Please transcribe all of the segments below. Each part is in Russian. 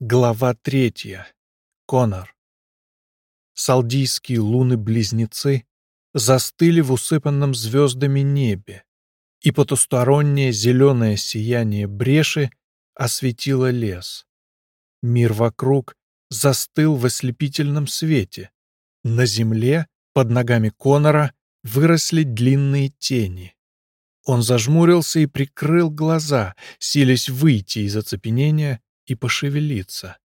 Глава третья. Конор. Салдийские луны-близнецы застыли в усыпанном звездами небе, и потустороннее зеленое сияние бреши осветило лес. Мир вокруг застыл в ослепительном свете. На земле, под ногами Конора, выросли длинные тени. Он зажмурился и прикрыл глаза, силясь выйти из оцепенения и пошевелиться.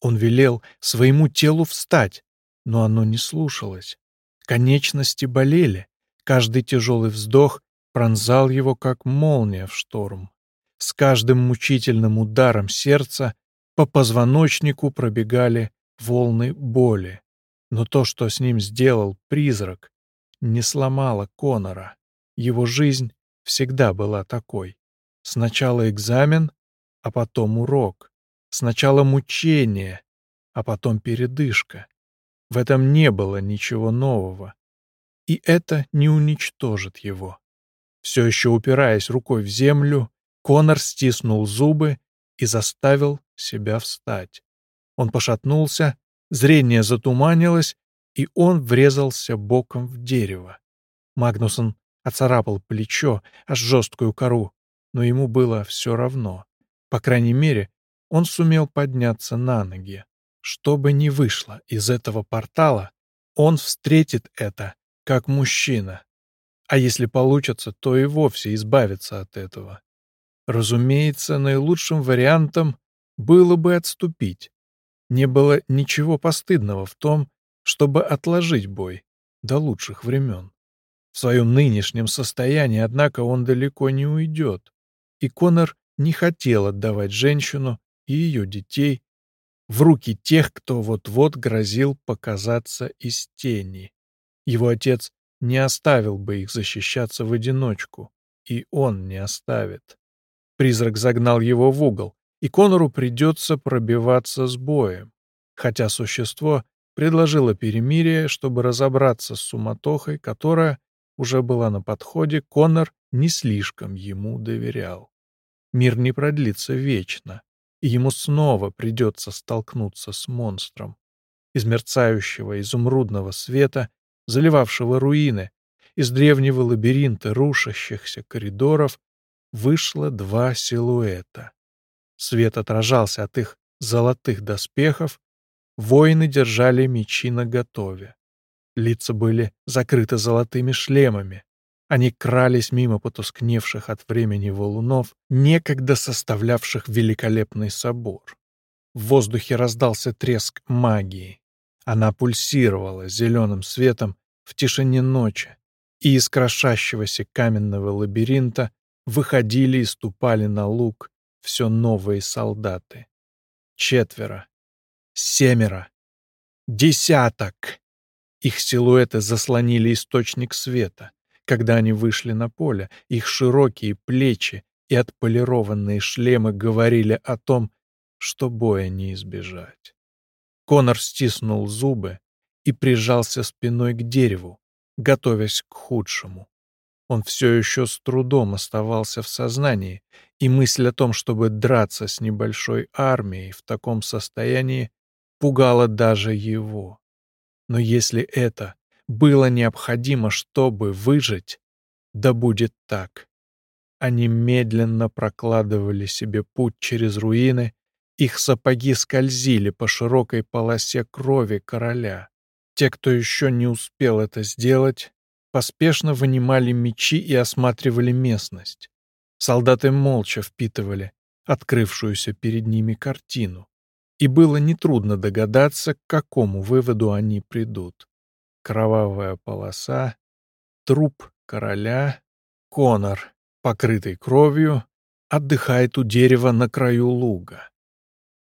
Он велел своему телу встать, но оно не слушалось. Конечности болели, каждый тяжелый вздох пронзал его, как молния в шторм. С каждым мучительным ударом сердца по позвоночнику пробегали волны боли. Но то, что с ним сделал призрак, не сломало Конора. Его жизнь всегда была такой. Сначала экзамен, а потом урок. Сначала мучение, а потом передышка. В этом не было ничего нового. И это не уничтожит его. Все еще упираясь рукой в землю, Конор стиснул зубы и заставил себя встать. Он пошатнулся, зрение затуманилось, и он врезался боком в дерево. Магнусон оцарапал плечо, аж жесткую кору, но ему было все равно. По крайней мере, он сумел подняться на ноги. Что бы ни вышло из этого портала, он встретит это как мужчина. А если получится, то и вовсе избавиться от этого. Разумеется, наилучшим вариантом было бы отступить. Не было ничего постыдного в том, чтобы отложить бой до лучших времен. В своем нынешнем состоянии, однако, он далеко не уйдет, и Конор не хотел отдавать женщину, и ее детей в руки тех, кто вот-вот грозил показаться из тени. Его отец не оставил бы их защищаться в одиночку, и он не оставит. Призрак загнал его в угол, и Конору придется пробиваться с боем, хотя существо предложило перемирие, чтобы разобраться с суматохой, которая уже была на подходе, Конор не слишком ему доверял. Мир не продлится вечно, и ему снова придется столкнуться с монстром. Из мерцающего изумрудного света, заливавшего руины, из древнего лабиринта рушащихся коридоров вышло два силуэта. Свет отражался от их золотых доспехов, воины держали мечи наготове. Лица были закрыты золотыми шлемами, они крались мимо потускневших от времени валунов, некогда составлявших великолепный собор. В воздухе раздался треск магии. Она пульсировала зеленым светом в тишине ночи, и из крошащегося каменного лабиринта выходили и ступали на луг все новые солдаты. Четверо, семеро, десяток. Их силуэты заслонили источник света. Когда они вышли на поле, их широкие плечи и отполированные шлемы говорили о том, что боя не избежать. Конор стиснул зубы и прижался спиной к дереву, готовясь к худшему. Он все еще с трудом оставался в сознании, и мысль о том, чтобы драться с небольшой армией в таком состоянии, пугала даже его. Но если это было необходимо, чтобы выжить, да будет так. Они медленно прокладывали себе путь через руины, их сапоги скользили по широкой полосе крови короля. Те, кто еще не успел это сделать, поспешно вынимали мечи и осматривали местность. Солдаты молча впитывали открывшуюся перед ними картину, и было нетрудно догадаться, к какому выводу они придут кровавая полоса, труп короля, Конор, покрытый кровью, отдыхает у дерева на краю луга.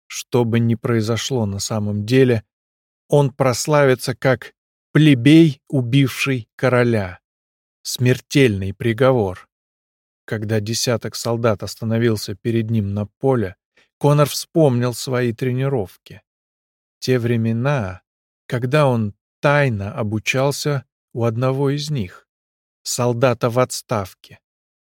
Что бы ни произошло на самом деле, он прославится как плебей, убивший короля. Смертельный приговор. Когда десяток солдат остановился перед ним на поле, Конор вспомнил свои тренировки. Те времена, когда он тайно обучался у одного из них, солдата в отставке,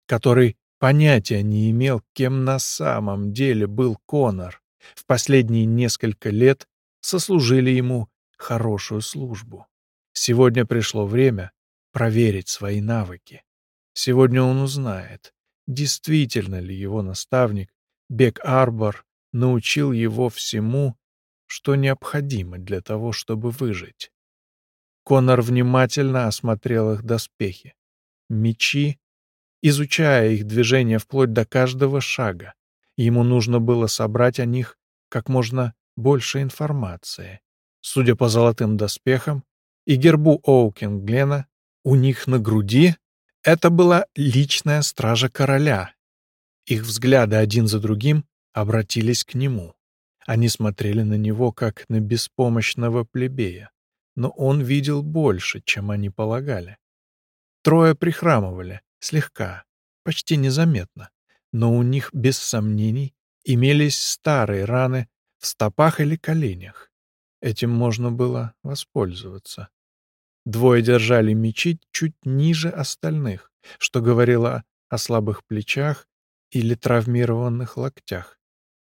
который понятия не имел, кем на самом деле был Конор, в последние несколько лет сослужили ему хорошую службу. Сегодня пришло время проверить свои навыки. Сегодня он узнает, действительно ли его наставник Бек Арбор научил его всему, что необходимо для того, чтобы выжить. Конор внимательно осмотрел их доспехи, мечи, изучая их движение вплоть до каждого шага. Ему нужно было собрать о них как можно больше информации. Судя по золотым доспехам и гербу Оукинглена, у них на груди это была личная стража короля. Их взгляды один за другим обратились к нему. Они смотрели на него, как на беспомощного плебея но он видел больше, чем они полагали. Трое прихрамывали, слегка, почти незаметно, но у них, без сомнений, имелись старые раны в стопах или коленях. Этим можно было воспользоваться. Двое держали мечи чуть ниже остальных, что говорило о слабых плечах или травмированных локтях.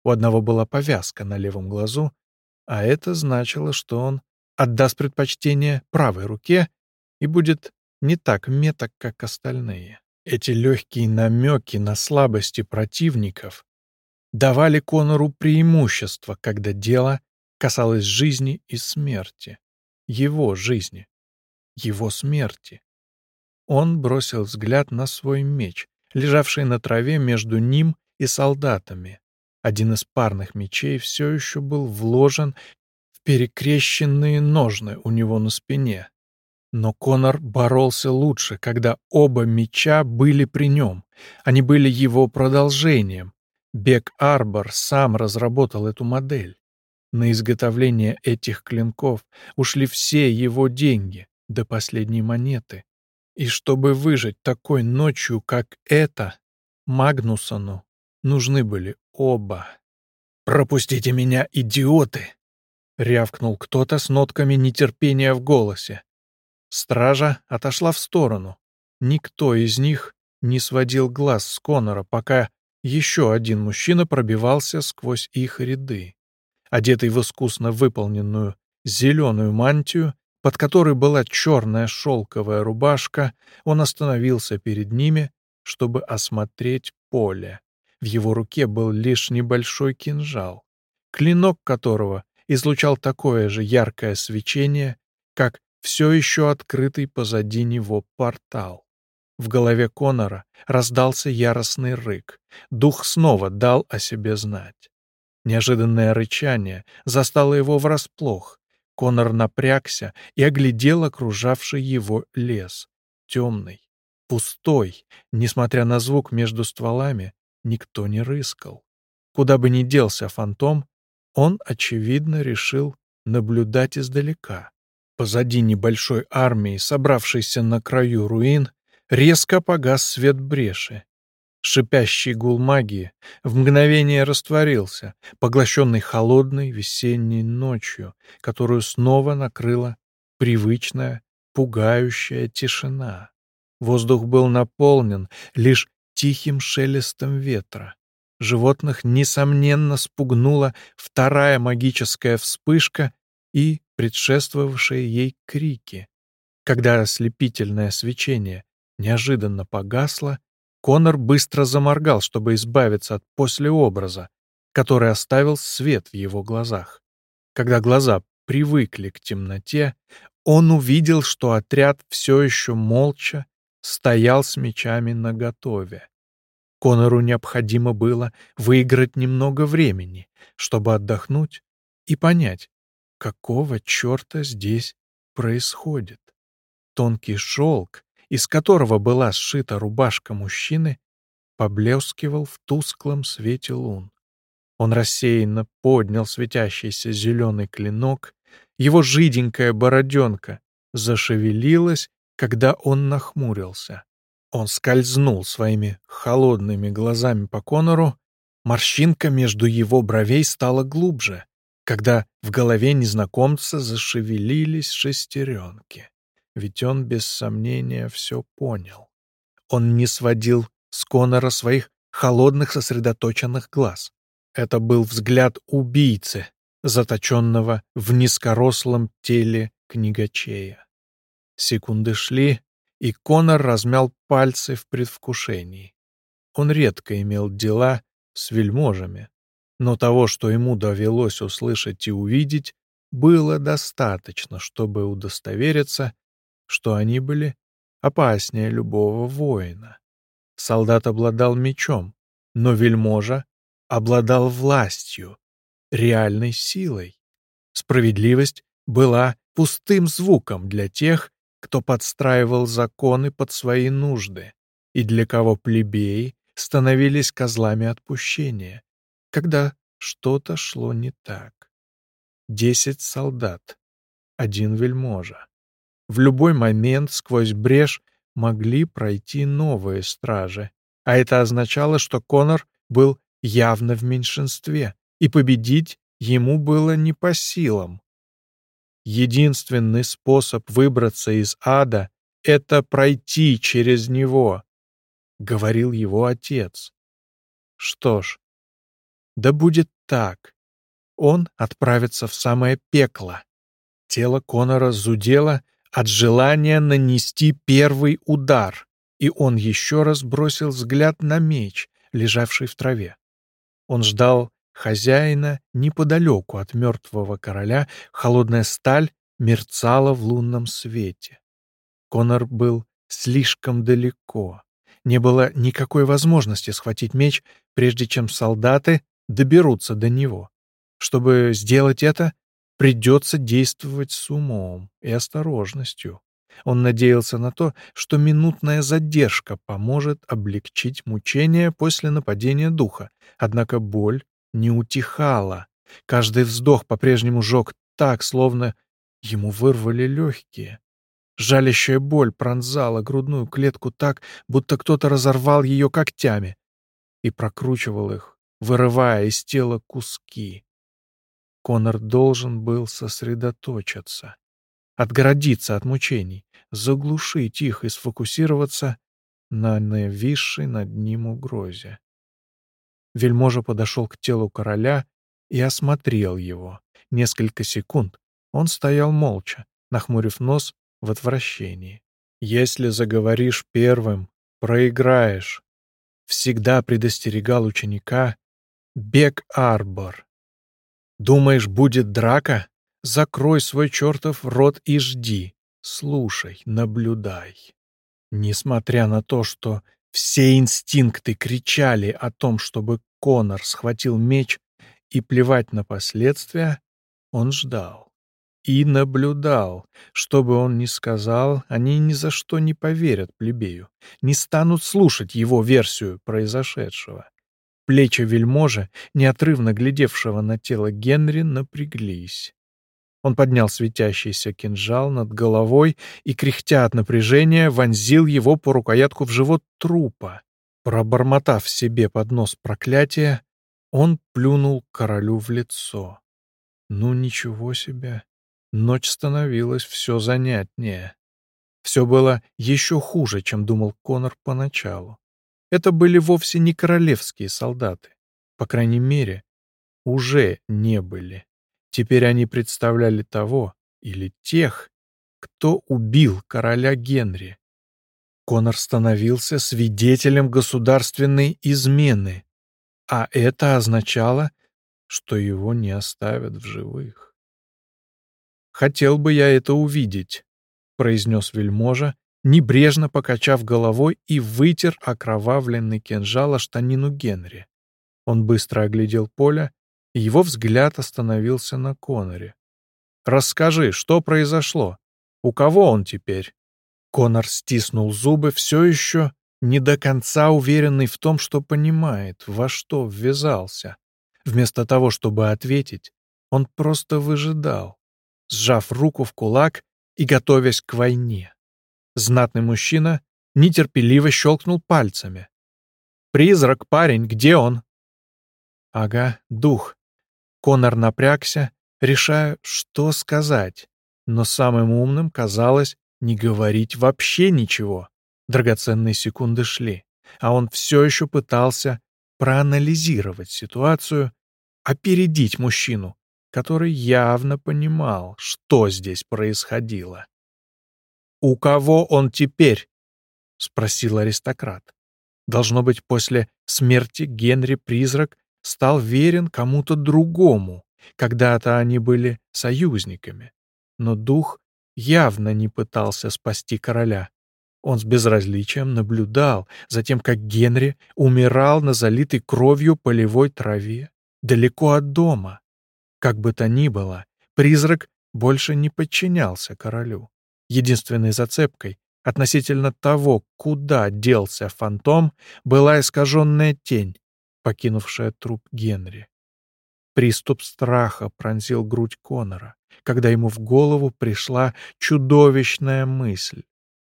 У одного была повязка на левом глазу, а это значило, что он отдаст предпочтение правой руке и будет не так меток, как остальные. Эти легкие намеки на слабости противников давали Конору преимущество, когда дело касалось жизни и смерти. Его жизни, его смерти. Он бросил взгляд на свой меч, лежавший на траве между ним и солдатами. Один из парных мечей все еще был вложен перекрещенные ножны у него на спине. Но Конор боролся лучше, когда оба меча были при нем. Они были его продолжением. Бек Арбор сам разработал эту модель. На изготовление этих клинков ушли все его деньги, до последней монеты. И чтобы выжить такой ночью, как эта, Магнусону нужны были оба. «Пропустите меня, идиоты!» — рявкнул кто-то с нотками нетерпения в голосе. Стража отошла в сторону. Никто из них не сводил глаз с Конора, пока еще один мужчина пробивался сквозь их ряды. Одетый в искусно выполненную зеленую мантию, под которой была черная шелковая рубашка, он остановился перед ними, чтобы осмотреть поле. В его руке был лишь небольшой кинжал, клинок которого излучал такое же яркое свечение, как все еще открытый позади него портал. В голове Конора раздался яростный рык. Дух снова дал о себе знать. Неожиданное рычание застало его врасплох. Конор напрягся и оглядел окружавший его лес. Темный, пустой, несмотря на звук между стволами, никто не рыскал. Куда бы ни делся фантом, он, очевидно, решил наблюдать издалека. Позади небольшой армии, собравшейся на краю руин, резко погас свет бреши. Шипящий гул магии в мгновение растворился, поглощенный холодной весенней ночью, которую снова накрыла привычная, пугающая тишина. Воздух был наполнен лишь тихим шелестом ветра. Животных, несомненно, спугнула вторая магическая вспышка и предшествовавшие ей крики. Когда ослепительное свечение неожиданно погасло, Конор быстро заморгал, чтобы избавиться от послеобраза, который оставил свет в его глазах. Когда глаза привыкли к темноте, он увидел, что отряд все еще молча стоял с мечами наготове. Конору необходимо было выиграть немного времени, чтобы отдохнуть и понять, какого черта здесь происходит. Тонкий шелк, из которого была сшита рубашка мужчины, поблескивал в тусклом свете лун. Он рассеянно поднял светящийся зеленый клинок, его жиденькая бороденка зашевелилась, когда он нахмурился. Он скользнул своими холодными глазами по Конору, морщинка между его бровей стала глубже, когда в голове незнакомца зашевелились шестеренки. Ведь он без сомнения все понял. Он не сводил с Конора своих холодных сосредоточенных глаз. Это был взгляд убийцы, заточенного в низкорослом теле книгачея. Секунды шли, и Конор размял пальцы в предвкушении. Он редко имел дела с вельможами, но того, что ему довелось услышать и увидеть, было достаточно, чтобы удостовериться, что они были опаснее любого воина. Солдат обладал мечом, но вельможа обладал властью, реальной силой. Справедливость была пустым звуком для тех, кто подстраивал законы под свои нужды, и для кого плебеи становились козлами отпущения, когда что-то шло не так. Десять солдат, один вельможа. В любой момент сквозь брешь могли пройти новые стражи, а это означало, что Конор был явно в меньшинстве, и победить ему было не по силам. Единственный способ выбраться из ада — это пройти через него, — говорил его отец. Что ж, да будет так. Он отправится в самое пекло. Тело Конора зудело от желания нанести первый удар, и он еще раз бросил взгляд на меч, лежавший в траве. Он ждал хозяина неподалеку от мертвого короля, холодная сталь мерцала в лунном свете. Конор был слишком далеко. Не было никакой возможности схватить меч, прежде чем солдаты доберутся до него. Чтобы сделать это, придется действовать с умом и осторожностью. Он надеялся на то, что минутная задержка поможет облегчить мучения после нападения духа, однако боль не утихала. Каждый вздох по-прежнему жег так, словно ему вырвали легкие. Жалящая боль пронзала грудную клетку так, будто кто-то разорвал ее когтями и прокручивал их, вырывая из тела куски. Конор должен был сосредоточиться, отгородиться от мучений, заглушить их и сфокусироваться на нависшей над ним угрозе. Вельможа подошел к телу короля и осмотрел его. Несколько секунд он стоял молча, нахмурив нос в отвращении. «Если заговоришь первым, проиграешь», — всегда предостерегал ученика Бек Арбор. «Думаешь, будет драка? Закрой свой чертов рот и жди. Слушай, наблюдай». Несмотря на то, что все инстинкты кричали о том, чтобы Конор схватил меч и плевать на последствия, он ждал и наблюдал. Что бы он ни сказал, они ни за что не поверят плебею, не станут слушать его версию произошедшего. Плечи вельможа, неотрывно глядевшего на тело Генри, напряглись. Он поднял светящийся кинжал над головой и, кряхтя от напряжения, вонзил его по рукоятку в живот трупа. Пробормотав себе под нос проклятие, он плюнул королю в лицо. Ну, ничего себе. Ночь становилась все занятнее. Все было еще хуже, чем думал Конор поначалу. Это были вовсе не королевские солдаты. По крайней мере, уже не были. Теперь они представляли того или тех, кто убил короля Генри. Конор становился свидетелем государственной измены, а это означало, что его не оставят в живых. «Хотел бы я это увидеть», — произнес вельможа, небрежно покачав головой и вытер окровавленный кинжал о штанину Генри. Он быстро оглядел поле, его взгляд остановился на Коноре. «Расскажи, что произошло? У кого он теперь?» Конор стиснул зубы, все еще не до конца уверенный в том, что понимает, во что ввязался. Вместо того, чтобы ответить, он просто выжидал сжав руку в кулак и готовясь к войне. Знатный мужчина нетерпеливо щелкнул пальцами. «Призрак, парень, где он?» «Ага, дух». Конор напрягся, решая, что сказать, но самым умным казалось не говорить вообще ничего. Драгоценные секунды шли, а он все еще пытался проанализировать ситуацию опередить мужчину, который явно понимал, что здесь происходило. «У кого он теперь?» — спросил аристократ. Должно быть, после смерти Генри-призрак стал верен кому-то другому. Когда-то они были союзниками. Но дух явно не пытался спасти короля. Он с безразличием наблюдал за тем, как Генри умирал на залитой кровью полевой траве, далеко от дома. Как бы то ни было, призрак больше не подчинялся королю. Единственной зацепкой относительно того, куда делся фантом, была искаженная тень, покинувшая труп Генри. Приступ страха пронзил грудь Конора, когда ему в голову пришла чудовищная мысль.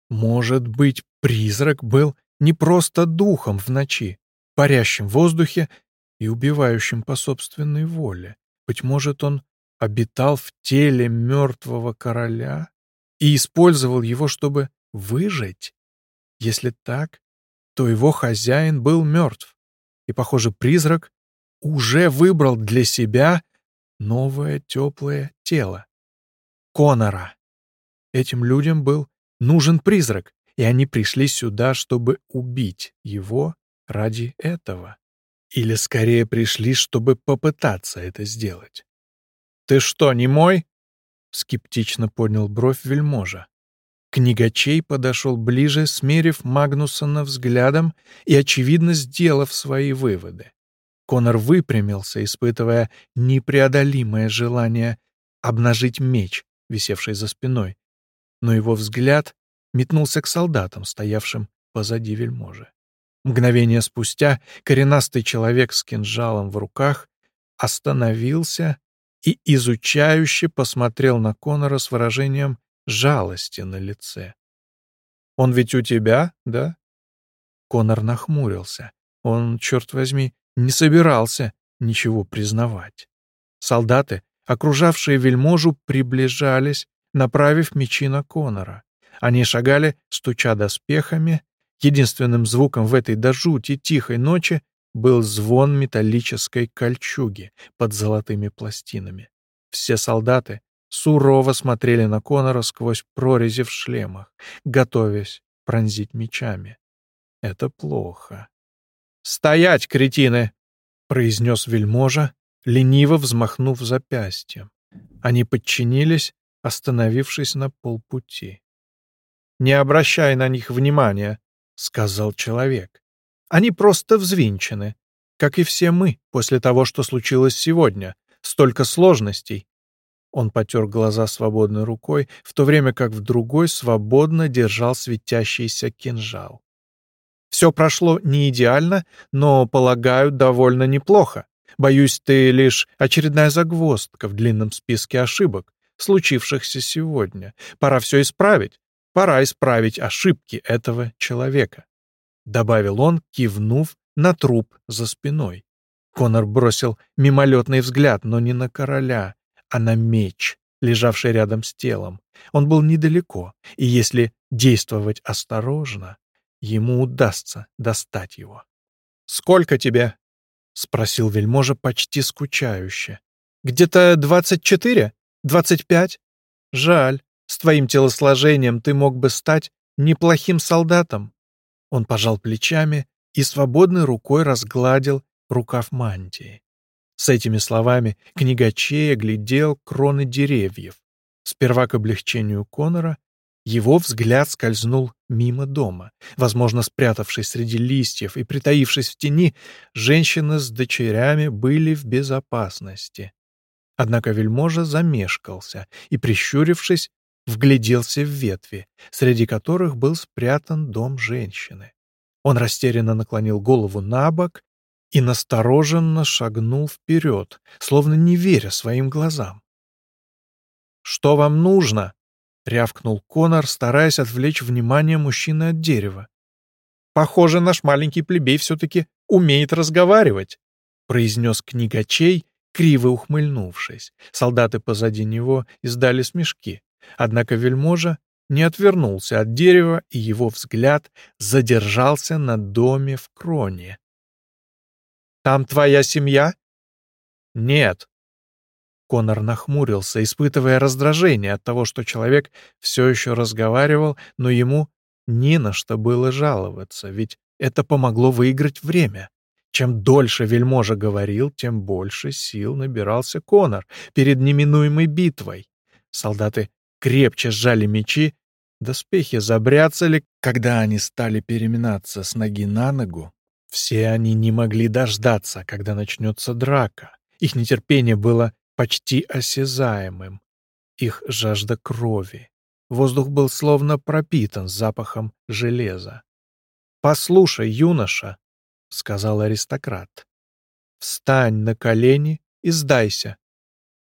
Может быть, призрак был не просто духом в ночи, парящим в воздухе и убивающим по собственной воле. Быть может, он обитал в теле мертвого короля и использовал его, чтобы Выжить? Если так, то его хозяин был мертв, и, похоже, призрак уже выбрал для себя новое теплое тело. Конора. Этим людям был нужен призрак, и они пришли сюда, чтобы убить его ради этого. Или скорее пришли, чтобы попытаться это сделать. «Ты что, не мой?» — скептично поднял бровь вельможа. Книгачей подошел ближе, смерив Магнусона взглядом и, очевидно, сделав свои выводы. Конор выпрямился, испытывая непреодолимое желание обнажить меч, висевший за спиной, но его взгляд метнулся к солдатам, стоявшим позади вельможи. Мгновение спустя коренастый человек с кинжалом в руках остановился и изучающе посмотрел на Конора с выражением жалости на лице. «Он ведь у тебя, да?» Конор нахмурился. Он, черт возьми, не собирался ничего признавать. Солдаты, окружавшие вельможу, приближались, направив мечи на Конора. Они шагали, стуча доспехами. Единственным звуком в этой до жути тихой ночи был звон металлической кольчуги под золотыми пластинами. Все солдаты сурово смотрели на Конора сквозь прорези в шлемах, готовясь пронзить мечами. Это плохо. «Стоять, кретины!» — произнес вельможа, лениво взмахнув запястьем. Они подчинились, остановившись на полпути. «Не обращай на них внимания», — сказал человек. «Они просто взвинчены, как и все мы после того, что случилось сегодня. Столько сложностей, он потер глаза свободной рукой, в то время как в другой свободно держал светящийся кинжал. «Все прошло не идеально, но, полагаю, довольно неплохо. Боюсь, ты лишь очередная загвоздка в длинном списке ошибок, случившихся сегодня. Пора все исправить. Пора исправить ошибки этого человека», — добавил он, кивнув на труп за спиной. Конор бросил мимолетный взгляд, но не на короля, а на меч, лежавший рядом с телом. Он был недалеко, и если действовать осторожно, ему удастся достать его. «Сколько тебе?» — спросил вельможа почти скучающе. «Где-то двадцать четыре? Двадцать пять? Жаль, с твоим телосложением ты мог бы стать неплохим солдатом». Он пожал плечами и свободной рукой разгладил рукав мантии. С этими словами книгачей оглядел кроны деревьев. Сперва к облегчению Конора его взгляд скользнул мимо дома. Возможно, спрятавшись среди листьев и притаившись в тени, женщины с дочерями были в безопасности. Однако вельможа замешкался и, прищурившись, вгляделся в ветви, среди которых был спрятан дом женщины. Он растерянно наклонил голову на бок и настороженно шагнул вперед, словно не веря своим глазам. «Что вам нужно?» — рявкнул Конор, стараясь отвлечь внимание мужчины от дерева. «Похоже, наш маленький плебей все-таки умеет разговаривать», — произнес книгачей, криво ухмыльнувшись. Солдаты позади него издали смешки. Однако вельможа не отвернулся от дерева, и его взгляд задержался на доме в кроне, там твоя семья?» «Нет». Конор нахмурился, испытывая раздражение от того, что человек все еще разговаривал, но ему не на что было жаловаться, ведь это помогло выиграть время. Чем дольше вельможа говорил, тем больше сил набирался Конор перед неминуемой битвой. Солдаты крепче сжали мечи, доспехи забряцали, когда они стали переминаться с ноги на ногу. Все они не могли дождаться, когда начнется драка. Их нетерпение было почти осязаемым. Их жажда крови. Воздух был словно пропитан запахом железа. «Послушай, юноша», — сказал аристократ, — «встань на колени и сдайся.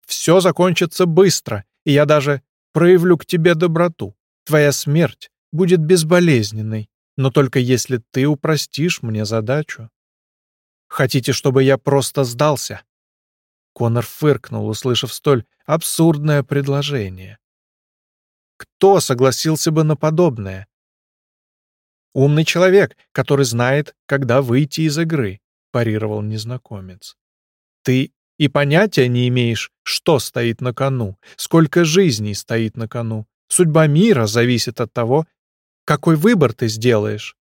Все закончится быстро, и я даже проявлю к тебе доброту. Твоя смерть будет безболезненной, но только если ты упростишь мне задачу. Хотите, чтобы я просто сдался?» Конор фыркнул, услышав столь абсурдное предложение. Кто согласился бы на подобное? «Умный человек, который знает, когда выйти из игры», — парировал незнакомец. «Ты и понятия не имеешь, что стоит на кону, сколько жизней стоит на кону. Судьба мира зависит от того, какой выбор ты сделаешь».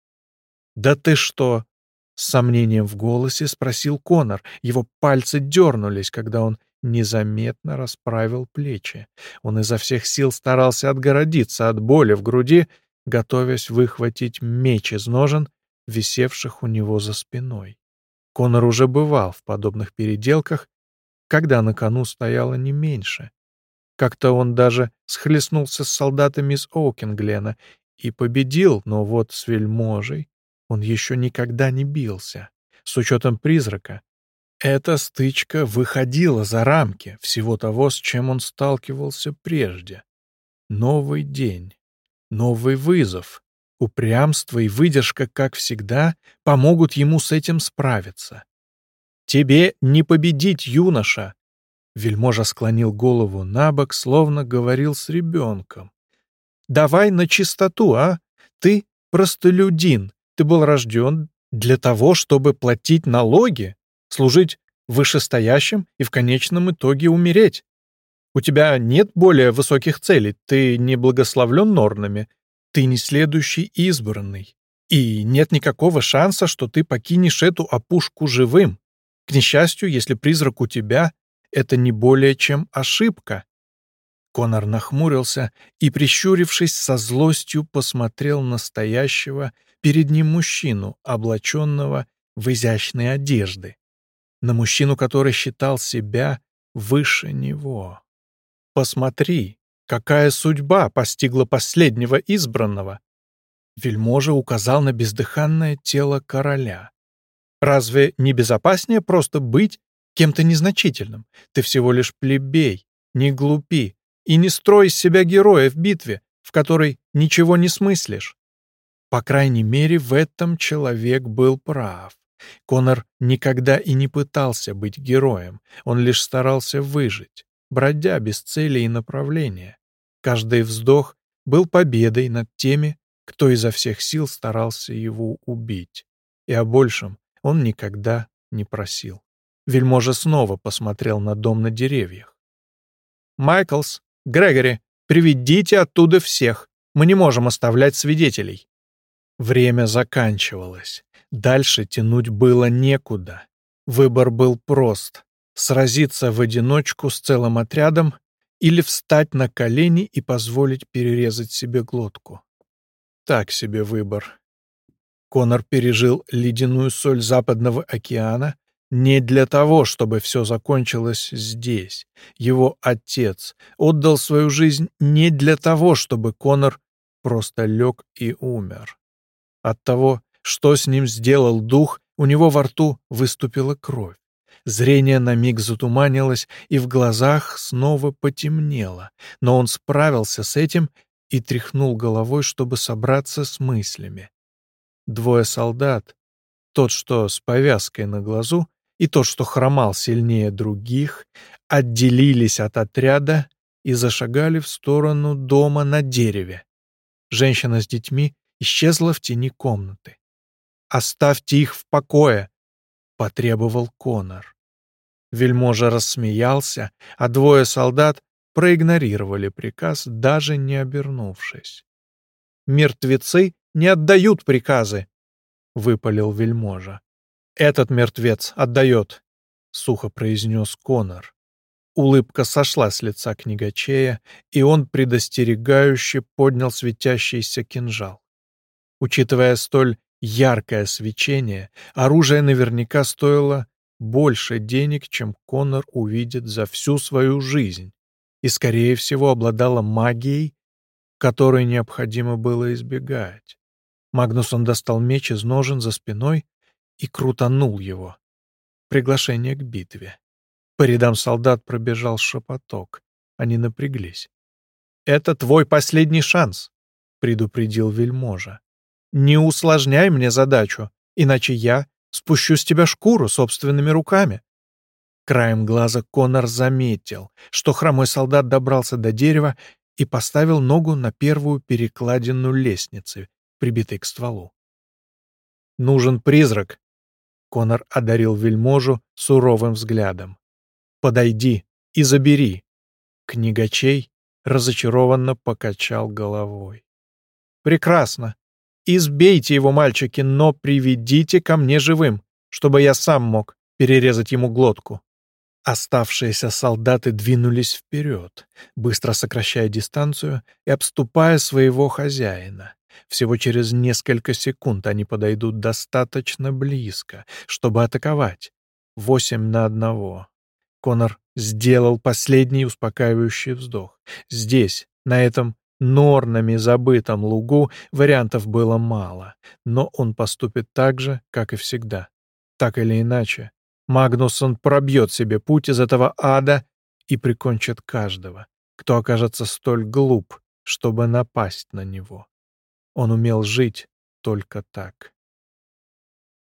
«Да ты что?» — с сомнением в голосе спросил Конор. Его пальцы дернулись, когда он незаметно расправил плечи. Он изо всех сил старался отгородиться от боли в груди, готовясь выхватить меч из ножен, висевших у него за спиной. Конор уже бывал в подобных переделках, когда на кону стояло не меньше. Как-то он даже схлестнулся с солдатами из Оукинглена и победил, но вот с вельможей он еще никогда не бился. С учетом призрака, эта стычка выходила за рамки всего того, с чем он сталкивался прежде. Новый день, новый вызов, упрямство и выдержка, как всегда, помогут ему с этим справиться. «Тебе не победить, юноша!» Вельможа склонил голову на бок, словно говорил с ребенком. «Давай на чистоту, а? Ты простолюдин. Ты был рожден для того, чтобы платить налоги служить вышестоящим и в конечном итоге умереть. У тебя нет более высоких целей, ты не благословлен норнами, ты не следующий избранный. И нет никакого шанса, что ты покинешь эту опушку живым. К несчастью, если призрак у тебя, это не более чем ошибка. Конор нахмурился и, прищурившись со злостью, посмотрел на стоящего перед ним мужчину, облаченного в изящные одежды на мужчину, который считал себя выше него. «Посмотри, какая судьба постигла последнего избранного!» Вельможа указал на бездыханное тело короля. «Разве не безопаснее просто быть кем-то незначительным? Ты всего лишь плебей, не глупи, и не строй из себя героя в битве, в которой ничего не смыслишь». По крайней мере, в этом человек был прав. Конор никогда и не пытался быть героем, он лишь старался выжить, бродя без цели и направления. Каждый вздох был победой над теми, кто изо всех сил старался его убить. И о большем он никогда не просил. Вельможа снова посмотрел на дом на деревьях. «Майклс, Грегори, приведите оттуда всех. Мы не можем оставлять свидетелей». Время заканчивалось. Дальше тянуть было некуда. Выбор был прост — сразиться в одиночку с целым отрядом или встать на колени и позволить перерезать себе глотку. Так себе выбор. Конор пережил ледяную соль Западного океана не для того, чтобы все закончилось здесь. Его отец отдал свою жизнь не для того, чтобы Конор просто лег и умер. От того, что с ним сделал дух, у него во рту выступила кровь. Зрение на миг затуманилось, и в глазах снова потемнело, но он справился с этим и тряхнул головой, чтобы собраться с мыслями. Двое солдат, тот, что с повязкой на глазу, и тот, что хромал сильнее других, отделились от отряда и зашагали в сторону дома на дереве. Женщина с детьми исчезла в тени комнаты. «Оставьте их в покое!» — потребовал Конор. Вельможа рассмеялся, а двое солдат проигнорировали приказ, даже не обернувшись. «Мертвецы не отдают приказы!» — выпалил вельможа. «Этот мертвец отдает!» — сухо произнес Конор. Улыбка сошла с лица книгачея, и он предостерегающе поднял светящийся кинжал. Учитывая столь яркое свечение, оружие наверняка стоило больше денег, чем Конор увидит за всю свою жизнь, и, скорее всего, обладало магией, которой необходимо было избегать. Магнусон достал меч из ножен за спиной и крутанул его. Приглашение к битве. По рядам солдат пробежал шепоток. Они напряглись. «Это твой последний шанс», — предупредил вельможа. «Не усложняй мне задачу, иначе я спущу с тебя шкуру собственными руками». Краем глаза Конор заметил, что хромой солдат добрался до дерева и поставил ногу на первую перекладину лестницы, прибитой к стволу. «Нужен призрак», — Конор одарил вельможу суровым взглядом. Подойди и забери. Книгачей разочарованно покачал головой. Прекрасно. Избейте его, мальчики, но приведите ко мне живым, чтобы я сам мог перерезать ему глотку. Оставшиеся солдаты двинулись вперед, быстро сокращая дистанцию и обступая своего хозяина. Всего через несколько секунд они подойдут достаточно близко, чтобы атаковать. Восемь на одного. Конор сделал последний успокаивающий вздох. Здесь, на этом норнами забытом лугу, вариантов было мало, но он поступит так же, как и всегда. Так или иначе, Магнусон пробьет себе путь из этого ада и прикончит каждого, кто окажется столь глуп, чтобы напасть на него. Он умел жить только так.